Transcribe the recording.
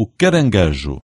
o caranguejo.